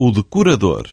O decorador.